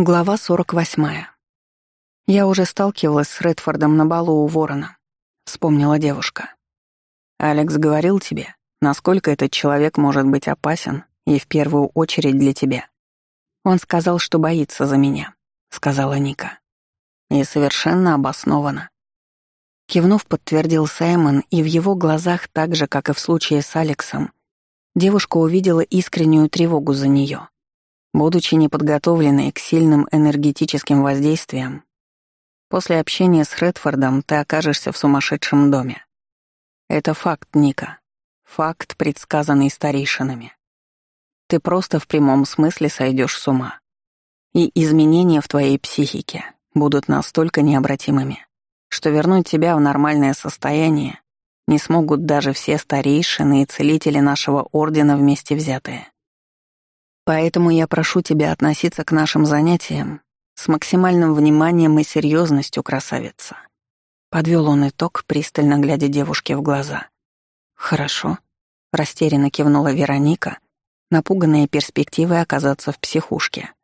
Глава 48. «Я уже сталкивалась с Редфордом на балу у Ворона», — вспомнила девушка. «Алекс говорил тебе, насколько этот человек может быть опасен, и в первую очередь для тебя. Он сказал, что боится за меня», — сказала Ника. «И совершенно обоснованно». Кивнув, подтвердил Саймон, и в его глазах, так же, как и в случае с Алексом, девушка увидела искреннюю тревогу за нее. Будучи неподготовленной к сильным энергетическим воздействиям, после общения с Редфордом ты окажешься в сумасшедшем доме. Это факт, Ника. Факт, предсказанный старейшинами. Ты просто в прямом смысле сойдешь с ума. И изменения в твоей психике будут настолько необратимыми, что вернуть тебя в нормальное состояние не смогут даже все старейшины и целители нашего ордена вместе взятые. Поэтому я прошу тебя относиться к нашим занятиям с максимальным вниманием и серьезностью, красавица. Подвел он итог, пристально глядя девушке в глаза. Хорошо, растерянно кивнула Вероника, напуганная перспективой оказаться в психушке.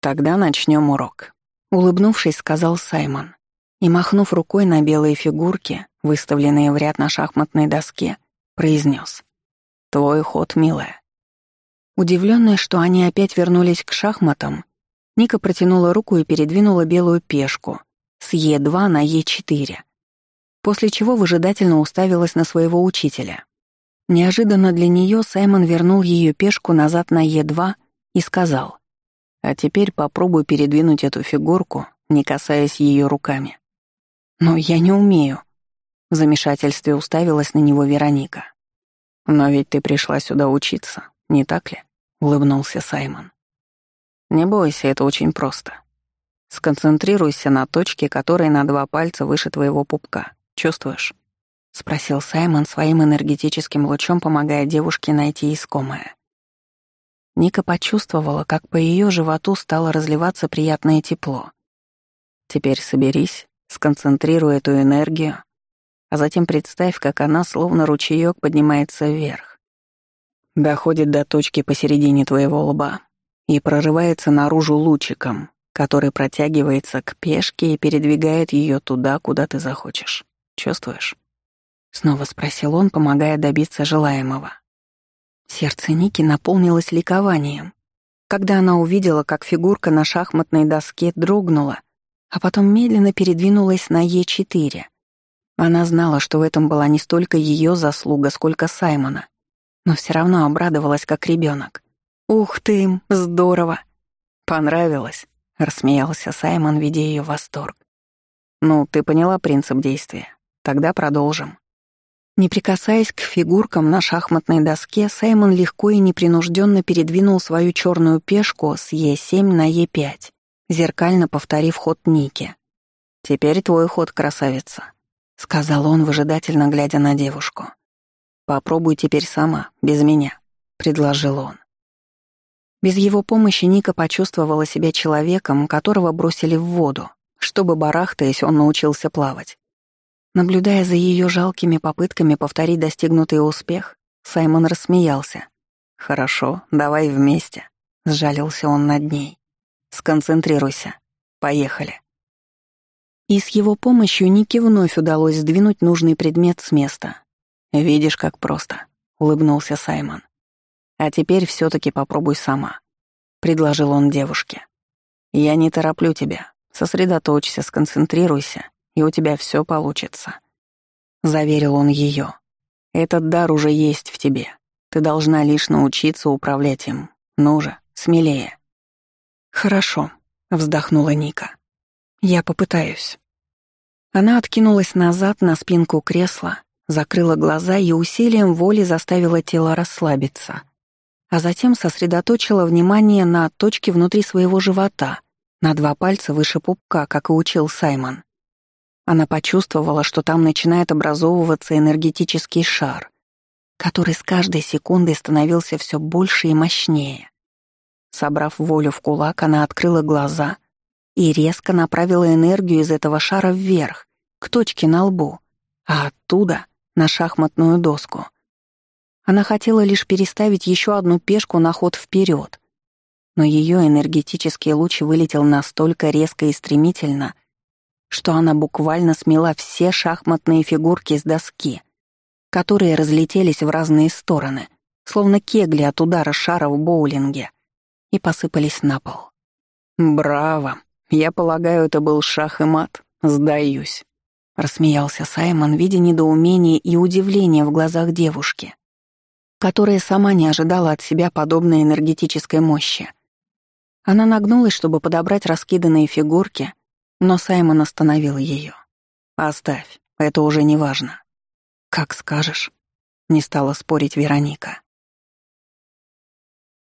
Тогда начнем урок. Улыбнувшись, сказал Саймон и, махнув рукой на белые фигурки, выставленные в ряд на шахматной доске, произнес: «Твой ход, милая». Удивленная, что они опять вернулись к шахматам, Ника протянула руку и передвинула белую пешку с Е2 на Е4, после чего выжидательно уставилась на своего учителя. Неожиданно для нее Саймон вернул ее пешку назад на Е2 и сказал, «А теперь попробуй передвинуть эту фигурку, не касаясь ее руками». «Но я не умею», — в замешательстве уставилась на него Вероника. «Но ведь ты пришла сюда учиться, не так ли?» — улыбнулся Саймон. «Не бойся, это очень просто. Сконцентрируйся на точке, которая на два пальца выше твоего пупка. Чувствуешь?» — спросил Саймон своим энергетическим лучом, помогая девушке найти искомое. Ника почувствовала, как по ее животу стало разливаться приятное тепло. «Теперь соберись, сконцентрируй эту энергию, а затем представь, как она, словно ручеёк, поднимается вверх доходит до точки посередине твоего лба и прорывается наружу лучиком, который протягивается к пешке и передвигает ее туда, куда ты захочешь. Чувствуешь? Снова спросил он, помогая добиться желаемого. Сердце Ники наполнилось ликованием, когда она увидела, как фигурка на шахматной доске дрогнула, а потом медленно передвинулась на Е4. Она знала, что в этом была не столько ее заслуга, сколько Саймона но все равно обрадовалась, как ребенок. «Ух ты, здорово!» «Понравилось», — рассмеялся Саймон, видя ее восторг. «Ну, ты поняла принцип действия. Тогда продолжим». Не прикасаясь к фигуркам на шахматной доске, Саймон легко и непринужденно передвинул свою черную пешку с Е7 на Е5, зеркально повторив ход Ники. «Теперь твой ход, красавица», — сказал он, выжидательно глядя на девушку. «Попробуй теперь сама, без меня», — предложил он. Без его помощи Ника почувствовала себя человеком, которого бросили в воду, чтобы, барахтаясь, он научился плавать. Наблюдая за ее жалкими попытками повторить достигнутый успех, Саймон рассмеялся. «Хорошо, давай вместе», — сжалился он над ней. «Сконцентрируйся. Поехали». И с его помощью Нике вновь удалось сдвинуть нужный предмет с места, «Видишь, как просто», — улыбнулся Саймон. «А теперь все таки попробуй сама», — предложил он девушке. «Я не тороплю тебя. Сосредоточься, сконцентрируйся, и у тебя все получится», — заверил он ее. «Этот дар уже есть в тебе. Ты должна лишь научиться управлять им. Ну же, смелее». «Хорошо», — вздохнула Ника. «Я попытаюсь». Она откинулась назад на спинку кресла закрыла глаза и усилием воли заставила тело расслабиться, а затем сосредоточила внимание на точке внутри своего живота, на два пальца выше пупка, как и учил Саймон. Она почувствовала, что там начинает образовываться энергетический шар, который с каждой секундой становился все больше и мощнее. Собрав волю в кулак, она открыла глаза и резко направила энергию из этого шара вверх, к точке на лбу, а оттуда на шахматную доску. Она хотела лишь переставить еще одну пешку на ход вперед. но ее энергетический луч вылетел настолько резко и стремительно, что она буквально смела все шахматные фигурки с доски, которые разлетелись в разные стороны, словно кегли от удара шара в боулинге, и посыпались на пол. «Браво! Я полагаю, это был шах и мат. Сдаюсь», — рассмеялся Саймон, видя недоумение и удивление в глазах девушки, которая сама не ожидала от себя подобной энергетической мощи. Она нагнулась, чтобы подобрать раскиданные фигурки, но Саймон остановил ее. «Оставь, это уже не важно». «Как скажешь», — не стала спорить Вероника.